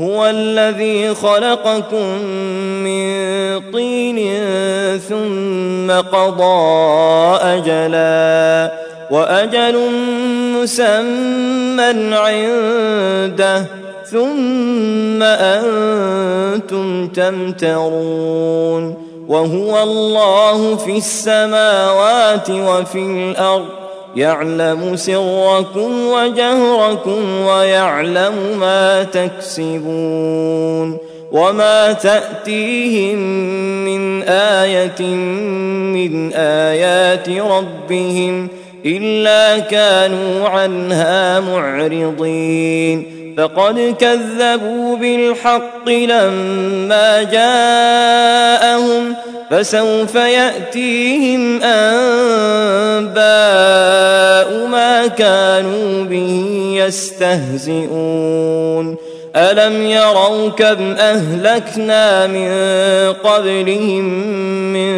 هو الذي خلقكم من طين ثم قضى أجلا وأجل مسمى عنده ثم أنتم تمترون وهو الله في السماوات وفي الأرض يعلم سركم وجهركم ويعلم ما تكسبون وما تأتيهم من آية من آيات ربهم إلا كانوا عنها معرضين فقد كذبوا بالحق لما جاءهم فسوف يأتيهم أنباء ما كانوا به يستهزئون. ألم يروا كم أهلكنا من قبلهم من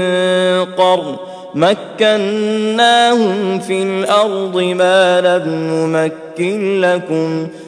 قرن مكناهم في الأرض ما لم نمكن لكم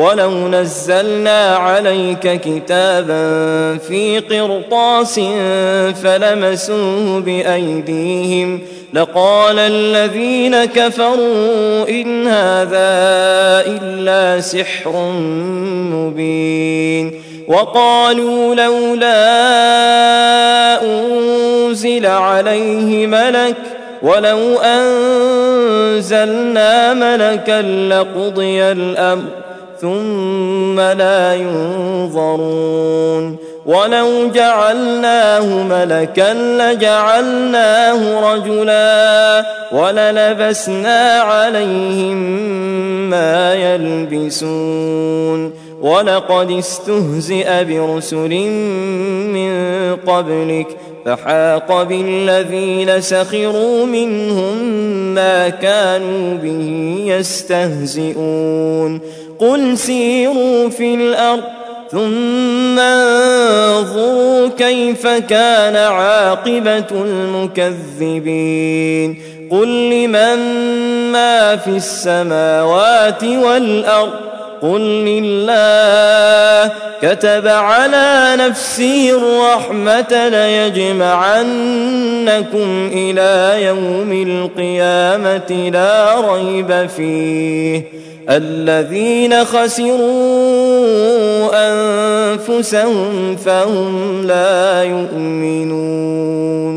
ولو نزلنا عليك كتابا في قرطاس فلمسوه بايديهم لقال الذين كفروا ان هذا الا سحر مبين وقالوا لولا انزل عليه ملك ولو انزلنا ملكا لقضي الامر ثم لا ينظرون ولو جعلناه ملكا لجعلناه رجلا وللبسنا عليهم ما يلبسون ولقد استهزئ برسل من قبلك فحاق بالذين سخروا منهم ما كانوا به يستهزئون قل سيروا في الأرض ثم انظروا كيف كان عاقبة المكذبين. قل لمن ما في السماوات والأرض؟ قل لله. كتب على نفسه الرحمة ليجمعنكم إلى يوم القيامة لا ريب فيه. الذين خسروا أنفسهم فهم لا يؤمنون.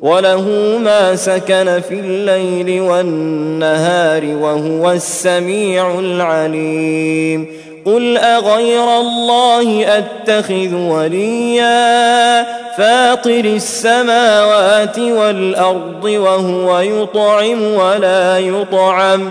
وله ما سكن في الليل والنهار وهو السميع العليم. قل أغير الله أتخذ وليا فاطر السماوات والأرض وهو يطعم ولا يطعم.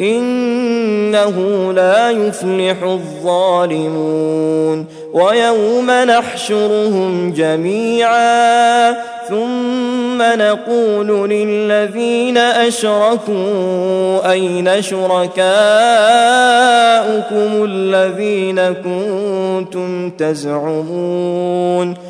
إنه لا يفلح الظالمون ويوم نحشرهم جميعا ثم نقول للذين أشركوا أين شركاؤكم الذين كنتم تزعمون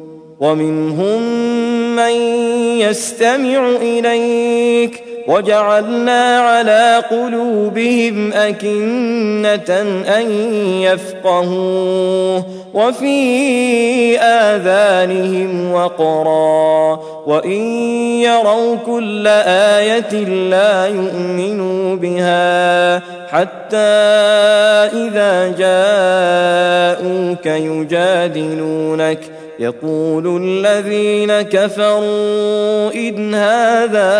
ومنهم من يستمع إليك وجعلنا على قلوبهم أكنة أن يفقهوه وفي آذانهم وقرا وإن يروا كل آية لا يؤمنوا بها حتى إذا جاءوك يجادلونك يقول الذين كفروا إن هذا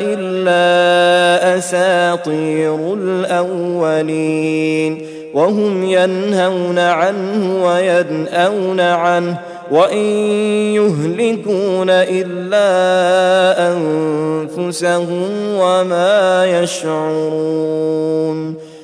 إلا أساطير الأولين وهم ينهون عنه وينأون عنه وإن يهلكون إلا أنفسهم وما يشعرون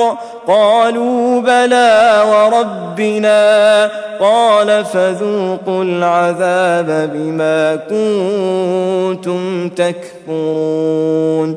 الحق. قالوا بلى وربنا. قال فذوقوا العذاب بما كنتم تكفرون.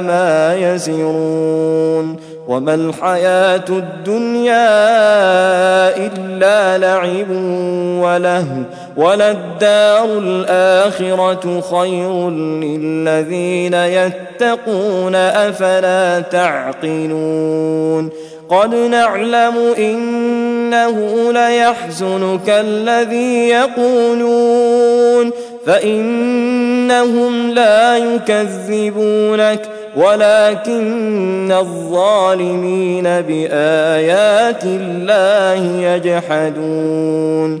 ما يزرون وما الحياة الدنيا إلا لعب وله وللدار الآخرة خير للذين يتقون أفلا تعقلون قد نعلم إنه ليحزنك الذي يقولون فإنهم لا يكذبونك ولكن الظالمين بآيات الله يجحدون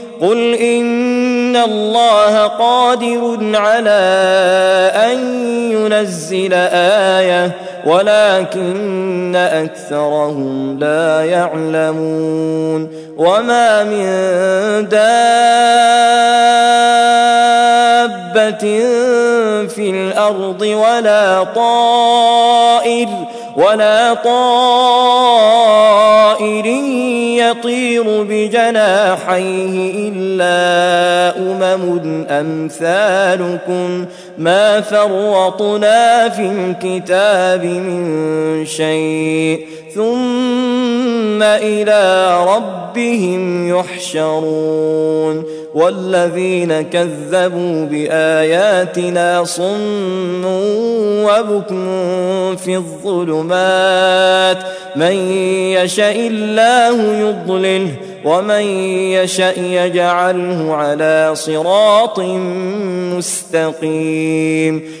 قل ان الله قادر على ان ينزل إيه ولكن اكثرهم لا يعلمون. وما من دابه في الأرض ولا طائر ولا طائر يطير بجناحيه إلا أمم أمثالكم ما فرطنا في الكتاب من شيء ثم إلى ربهم يحشرون والذين كذبوا بآياتنا صم وبكم في الظلمات من يشاء الله يضلله ومن يشاء يجعله على صراط مستقيم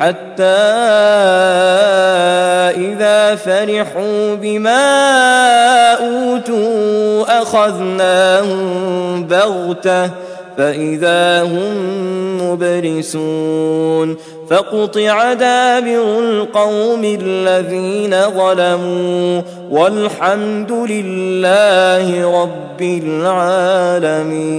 حتى إذا فرحوا بما أوتوا أخذناهم بغتة فإذا هم مبرسون فقطع دابر القوم الذين ظلموا والحمد لله رب العالمين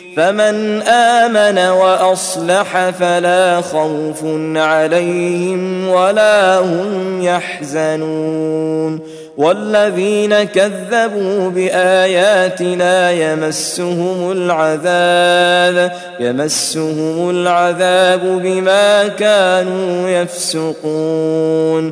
فمن آمن وأصلح فلا خوف عليهم ولا هم يحزنون والذين كذبوا بآياتنا يمسهم العذاب يمسهم العذاب بما كانوا يفسقون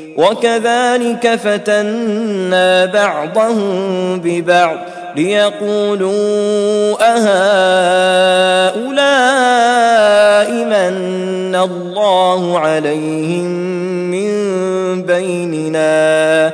وكذلك فتنا بعضهم ببعض ليقولوا أهؤلاء من الله عليهم من بيننا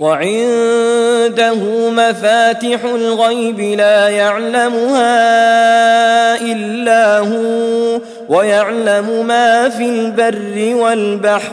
وعنده مفاتح الغيب لا يعلمها إلا هو ويعلم ما في البر والبحر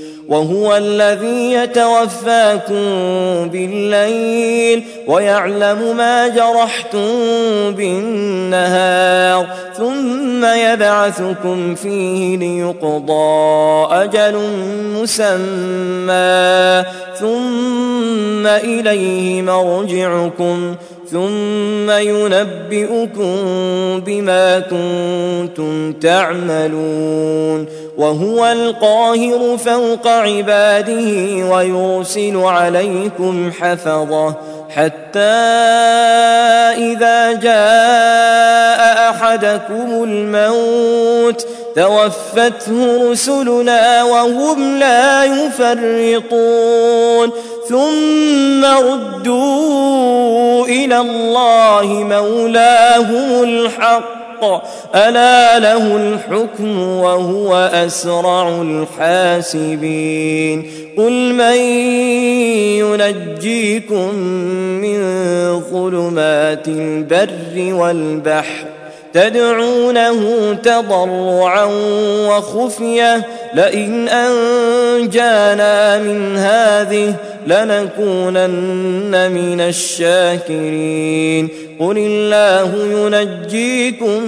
وهو الذي يتوفاكم بالليل ويعلم ما جرحتم بالنهار ثم يبعثكم فيه ليقضى أجل مسمى ثم إليه مرجعكم ثم ينبئكم بما كنتم تعملون وهو القاهر فوق عباده ويرسل عليكم حفظه حتى إذا جاء أحدكم الموت توفته رسلنا وهم لا يفرطون ثم ردوا إلى الله مولاهم الحق. ألا له الحكم وهو أسرع الحاسبين. قل من ينجيكم من ظلمات البر والبحر تدعونه تضرعا وخفية لئن أنجانا من هذه لنكونن من الشاكرين. قل الله ينجيكم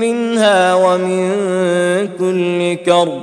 منها ومن كل كرب.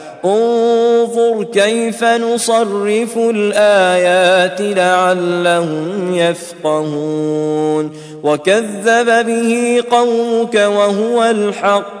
انظر كيف نصرف الآيات لعلهم يفقهون وكذب به قومك وهو الحق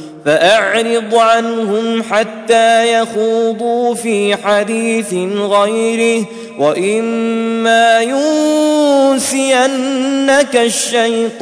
فأعرض عنهم حتى يخوضوا في حديث غيره وإما ينسينك الشيطان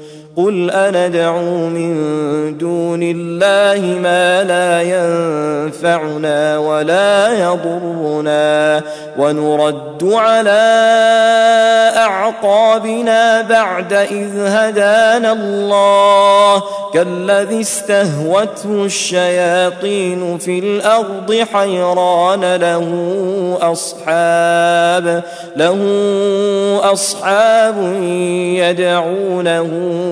قل أندعو من دون الله ما لا ينفعنا ولا يضرنا ونرد على أعقابنا بعد إذ هدانا الله كالذي استهوته الشياطين في الأرض حيران له أصحاب له أصحاب يدعونه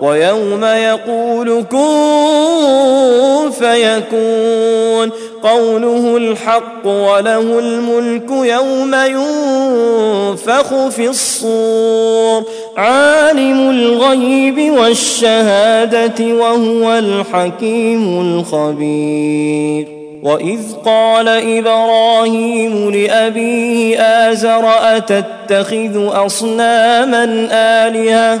ويوم يقول كن فيكون. قوله الحق وله الملك يوم ينفخ في الصور. عالم الغيب والشهادة وهو الحكيم الخبير. وإذ قال إبراهيم لأبيه آزر أتتخذ أصناما آلهة؟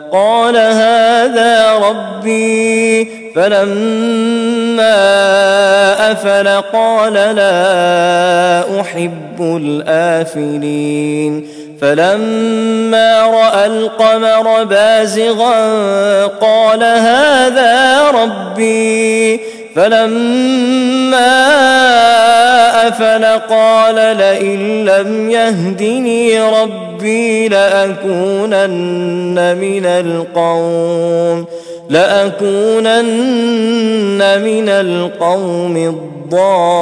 قال هذا ربي. فلما أفل قال لا أحب الآفلين. فلما رأى القمر بازغا قال هذا ربي. فلما أفل قال لئن لم يهدني ربي لأكونن من القوم لأكونن من القوم الضالين.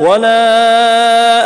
ولا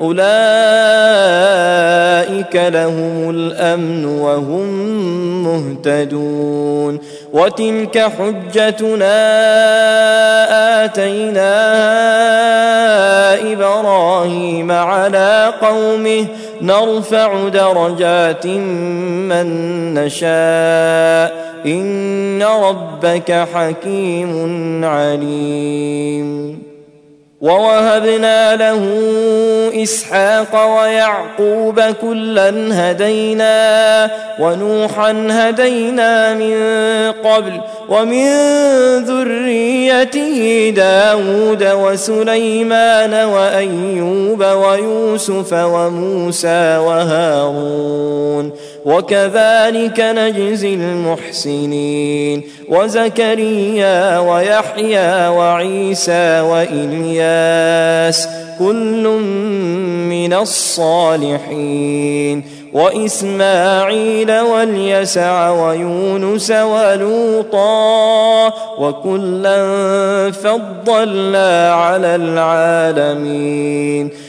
أولئك لهم الأمن وهم مهتدون. وتلك حجتنا آتيناها إبراهيم على قومه. نرفع درجات من نشاء. إن ربك حكيم عليم. ووهبنا له إسحاق ويعقوب كلا هدينا ونوحا هدينا من قبل ومن ذريته داود وسليمان وأيوب ويوسف وموسى وهارون وكذلك نجزي المحسنين. وزكريا ويحيى وعيسى وإلياس كل من الصالحين. وإسماعيل واليسع ويونس ولوطا وكلا فضلنا على العالمين.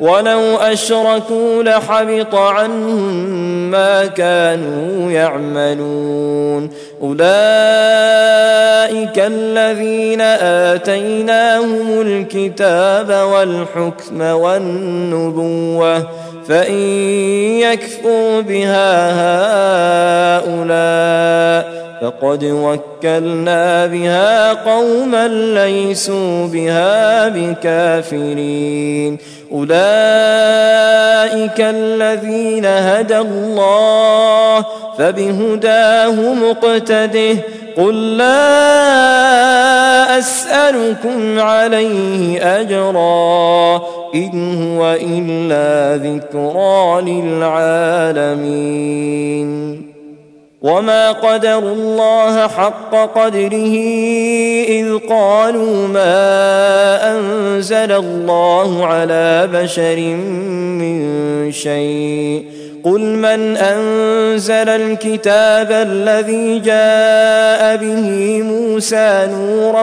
ولو أشركوا لحبط عنهم ما كانوا يعملون. أولئك الذين آتيناهم الكتاب والحكم والنبوة فإن يكفوا بها هؤلاء فقد وكلنا بها قوما ليسوا بها بكافرين أولئك الذين هدى الله فبهداه مقتده قل لا أسألكم عليه أجرا إن هو إلا ذكرى للعالمين وما قدروا الله حق قدره إذ قالوا ما أنزل الله على بشر من شيء قل من أنزل الكتاب الذي جاء به موسى نورا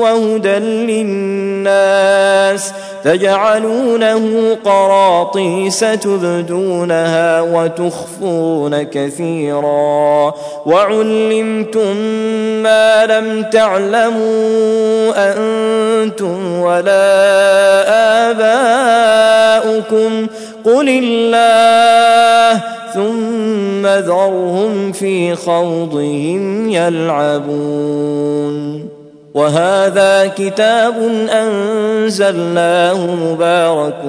وهدى للناس ۖ تجعلونه قراطيس تبدونها وتخفون كثيرا وعلمتم ما لم تعلموا أنتم ولا اباؤكم قل الله ثم ذرهم في خوضهم يلعبون وهذا كتاب أنزلناه مبارك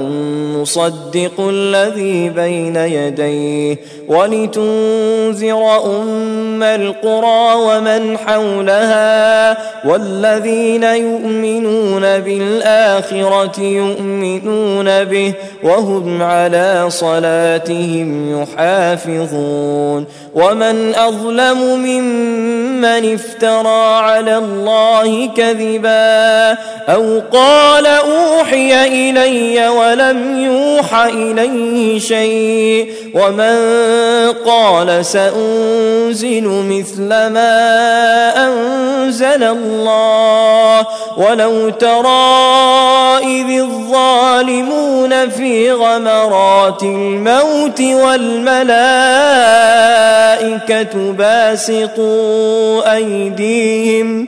مصدق الذي بين يديه ولتنذر أم القرى ومن حولها والذين يؤمنون بالآخرة يؤمنون به وهم على صلاتهم يحافظون ومن أظلم ممن افترى على الله كذبا أو قال أوحي إلي ولم يوح إليه شيء ومن قال سأنزل مثل ما أنزل الله ولو ترى إذ الظالمون في غمرات الموت والملائكة باسطوا أيديهم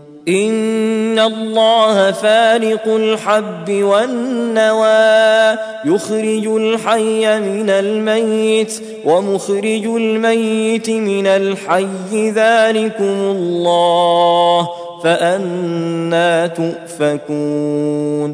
ان الله فالق الحب والنوى يخرج الحي من الميت ومخرج الميت من الحي ذلكم الله فانا تؤفكون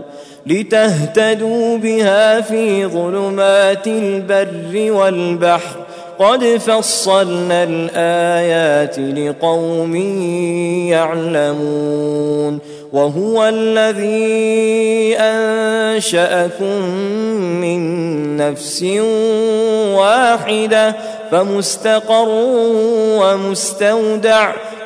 لتهتدوا بها في ظلمات البر والبحر. قد فصلنا الآيات لقوم يعلمون. وهو الذي أنشأكم من نفس واحدة فمستقر ومستودع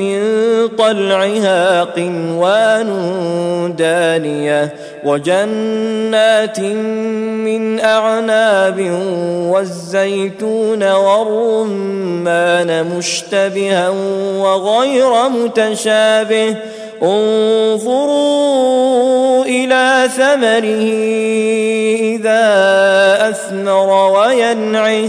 من طلعها قنوان دانية وجنات من أعناب والزيتون والرمان مشتبها وغير متشابه انظروا إلى ثمره إذا أثمر وينعه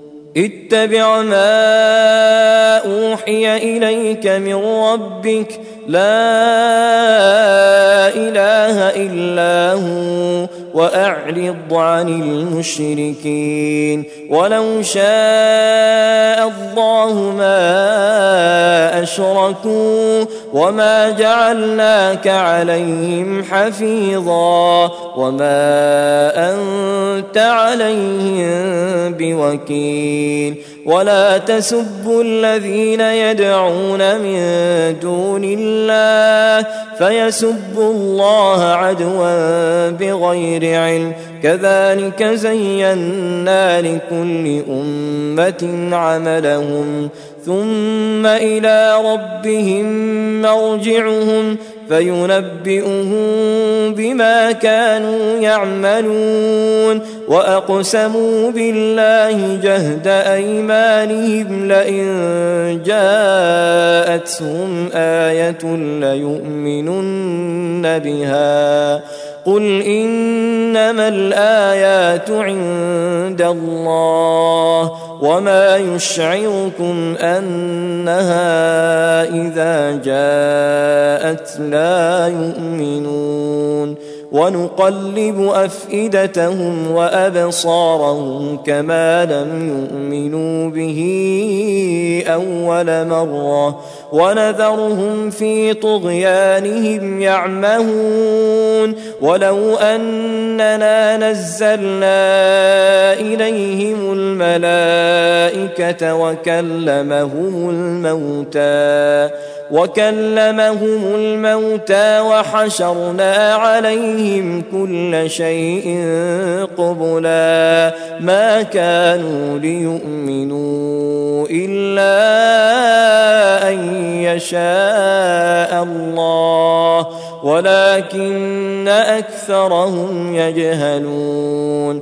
اتبع ما أوحي إليك من ربك. لا إله إلا هو وأعرض عن المشركين. ولو شاء الله ما أشركوا وما جعلناك عليهم حفيظا وما انت عليهم بوكيل ولا تسبوا الذين يدعون من دون الله فيسبوا الله عدوا بغير علم كذلك زينا لكل امه عملهم ثم إلى ربهم مرجعهم فينبئهم بما كانوا يعملون وأقسموا بالله جهد أيمانهم لئن جاءتهم آية ليؤمنن بها قل انما الايات عند الله وما يشعركم انها اذا جاءت لا يؤمنون ونقلب أفئدتهم وأبصارهم كما لم يؤمنوا به أول مرة ونذرهم في طغيانهم يعمهون ولو أننا نزلنا إليهم الملائكة وكلمهم الموتى وكلمهم الموتى وحشرنا عليهم كل شيء قبلا ما كانوا ليؤمنوا إلا أن يشاء الله ولكن أكثرهم يجهلون.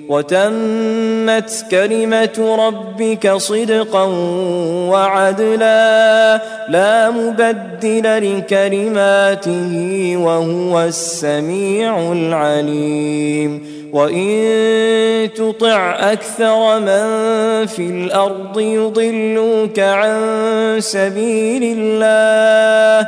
وتمت كلمة ربك صدقا وعدلا لا مبدل لكلماته وهو السميع العليم. وإن تطع أكثر من في الأرض يضلوك عن سبيل الله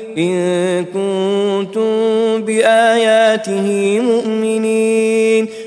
إن كنتم بآياته مؤمنين.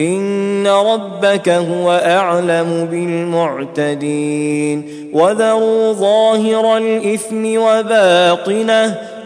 إن ربك هو أعلم بالمعتدين وذروا ظاهر الإثم وباطنه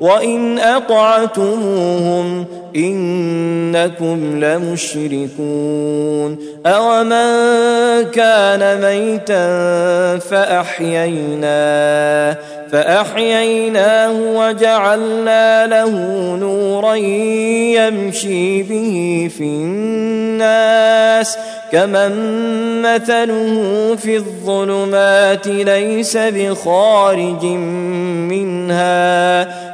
وإن أطعتموهم إنكم لمشركون أومن كان ميتا فأحييناه فأحييناه وجعلنا له نورا يمشي به في الناس كمن مثله في الظلمات ليس بخارج منها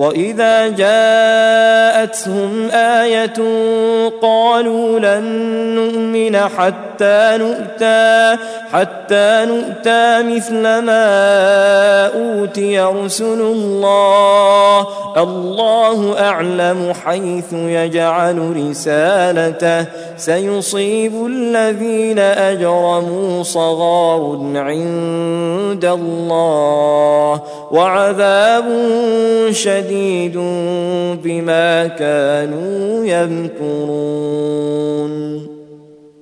وإذا جاءتهم آية قالوا لن نؤمن حتى نؤتى حتى نؤتى مثل ما أوتي رسل الله. الله أعلم حيث يجعل رسالته. سيصيب الذين أجرموا صغار عند الله وعذاب شديد. بما كانوا يمكرون.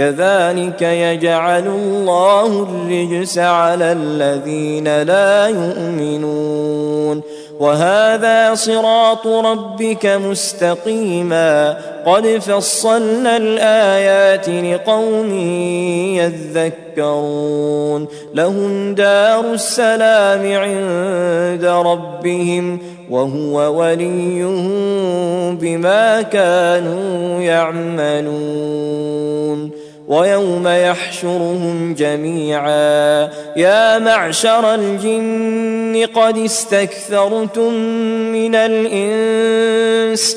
كذلك يجعل الله الرجس على الذين لا يؤمنون. وهذا صراط ربك مستقيما. قد فصلنا الآيات لقوم يذكرون. لهم دار السلام عند ربهم وهو وليهم بما كانوا يعملون. ويوم يحشرهم جميعا. يا معشر الجن قد استكثرتم من الإنس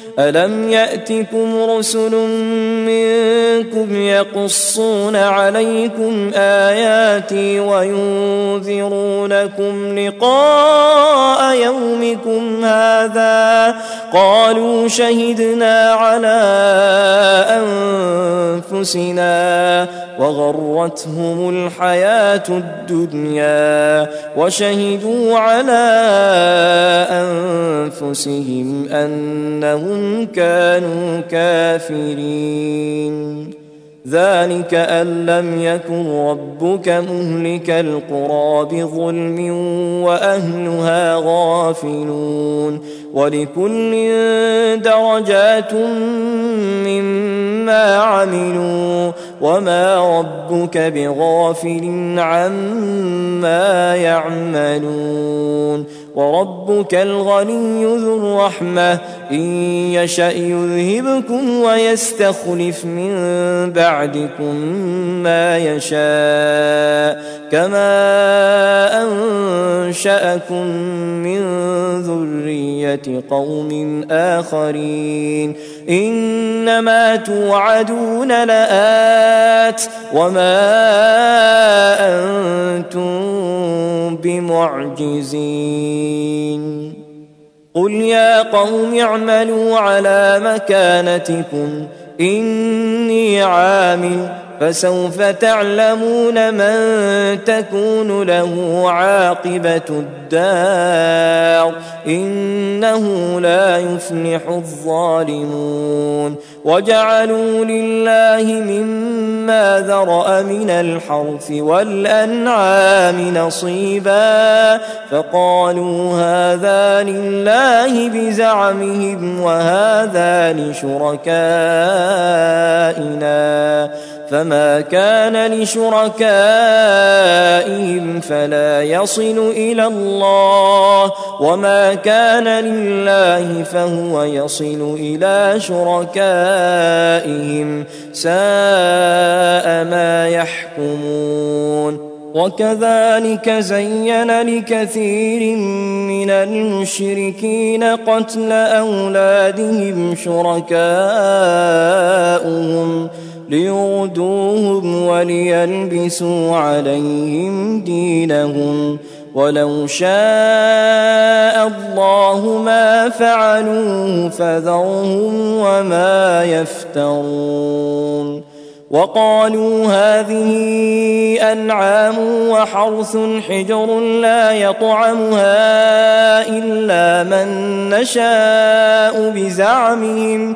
ألم يأتكم رسل منكم يقصون عليكم آياتي وينذرونكم لقاء يومكم هذا قالوا شهدنا على أنفسنا وغرتهم الحياة الدنيا وشهدوا على أنفسهم أنهم كانوا كافرين. ذلك أن لم يكن ربك مهلك القرى بظلم وأهلها غافلون. ولكل درجات مما عملوا. وما ربك بغافل عما يعملون وربك الغني ذو الرحمة إن يشأ يذهبكم ويستخلف من بعدكم ما يشاء كما أنشأكم من ذرية قوم آخرين إنما توعدون لآت وما أنتم بمعجزين. قل يا قوم اعملوا على مكانتكم إني عامل فسوف تعلمون من تكون له عاقبة الدار إنه لا يفلح الظالمون وجعلوا لله مما ذرأ من الحرث والأنعام نصيبا فقالوا هذا لله بزعمهم وهذا لشركائنا فما كان لشركائهم فلا يصل إلى الله وما كان لله فهو يصل إلى شركائهم ساء ما يحكمون. وكذلك زين لكثير من المشركين قتل أولادهم شركاؤهم ليردوهم وليلبسوا عليهم دينهم ولو شاء الله ما فعلوه فذرهم وما يفترون. وقالوا هذه أنعام وحرث حجر لا يطعمها إلا من نشاء بزعمهم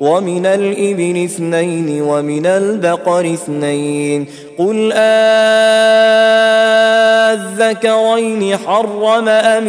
ومن الإبل اثنين ومن البقر اثنين قل آذكرين حرم أم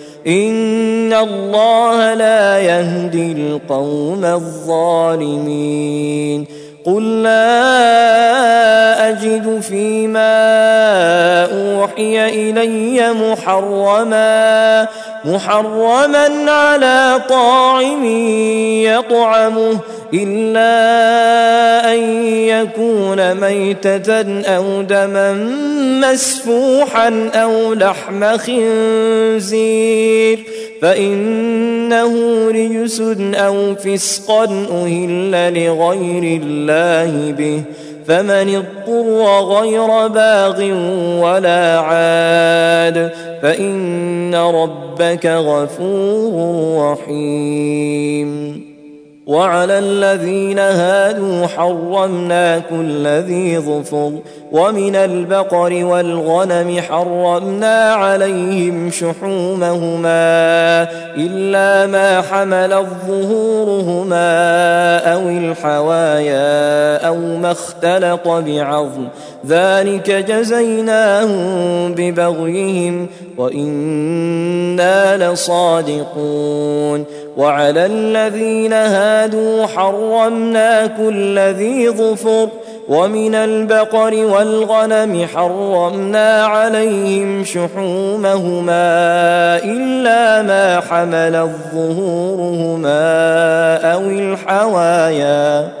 إن الله لا يهدي القوم الظالمين قل لا أجد فيما أوحي إلي محرما محرما على طاعم يطعمه إلا أن يكون ميتة أو دما مسفوحا أو لحم خنزير. فإنه رجس أو فسقا أهل لغير الله به. فمن اضطر غير باغ ولا عاد. فإن ربك غفور رحيم. وعلى الذين هادوا حرمنا كل ذي ظفر ومن البقر والغنم حرمنا عليهم شحومهما إلا ما حملت ظهورهما أو الحوايا أو ما اختلط بعظم. ذلك جزيناهم ببغيهم وإنا لصادقون. وعلى الذين هادوا حرمنا كل ذي ظفر ومن البقر والغنم حرمنا عليهم شحومهما إلا ما حملت ظهورهما أو الحوايا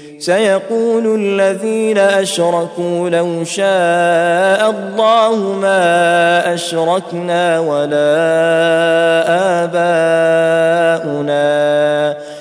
سيقول الذين أشركوا لو شاء الله ما أشركنا ولا آباؤنا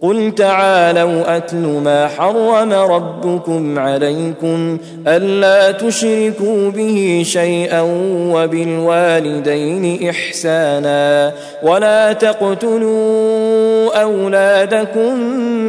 قل تعالوا أتل ما حرم ربكم عليكم ألا تشركوا به شيئا وبالوالدين إحسانا ولا تقتلوا أولادكم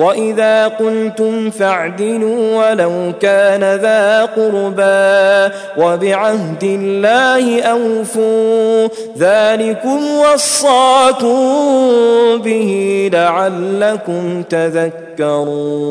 وإذا قلتم فاعدلوا ولو كان ذا قربى وبعهد الله أوفوا ذلكم وصاكم به لعلكم تذكرون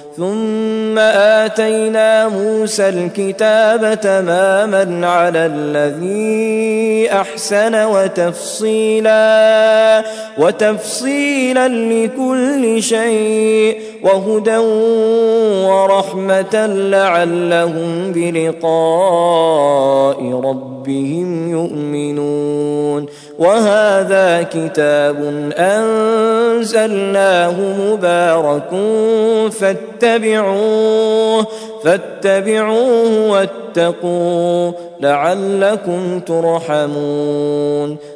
ثم آتينا موسى الكتاب تماما على الذي أحسن وتفصيلا وتفصيلا لكل شيء وهدى ورحمة لعلهم بلقاء ربهم يؤمنون. وهذا كتاب أنزلناه مبارك فاتبعوه فاتبعوه واتقوا لعلكم ترحمون.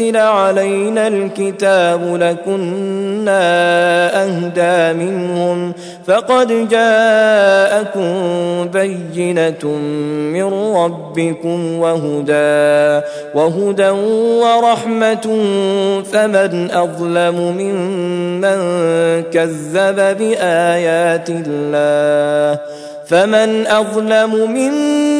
نزل علينا الكتاب لكنا أهدى منهم فقد جاءكم بينة من ربكم وهدى وهدى ورحمة فمن أظلم ممن كذب بآيات الله فمن أظلم ممن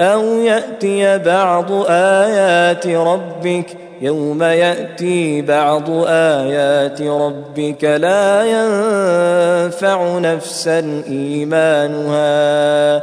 أو يأتي بعض آيات ربك يوم يأتي بعض آيات ربك لا ينفع نفسا إيمانها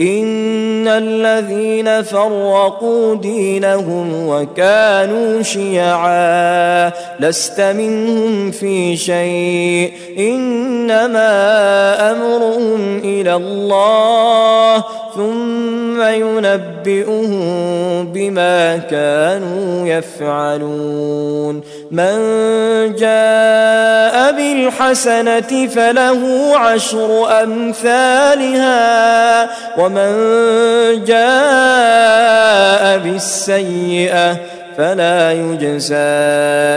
إن الذين فرقوا دينهم وكانوا شيعا لست منهم في شيء إنما أمرهم إلى الله ثم ينبئهم بما كانوا يفعلون. من جاء بالحسنة فله عشر أمثالها ومن جاء بالسيئة فلا يجزى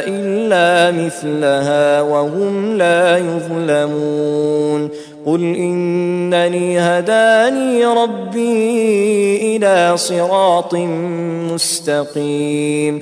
إلا مثلها وهم لا يظلمون. قل إنني هداني ربي إلى صراط مستقيم.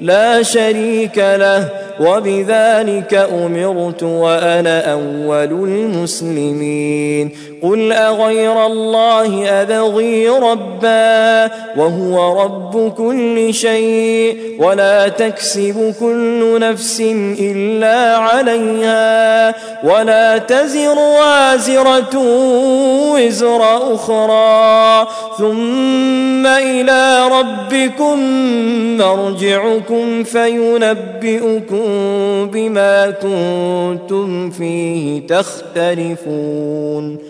لا شريك له وبذلك أمرت وأنا أول المسلمين. قل أغير الله أبغي ربا وهو رب كل شيء ولا تكسب كل نفس إلا عليها ولا تزر وازرة وزر أخرى ثم إلى ربكم مرجعكم فينبئكم بما كنتم فيه تختلفون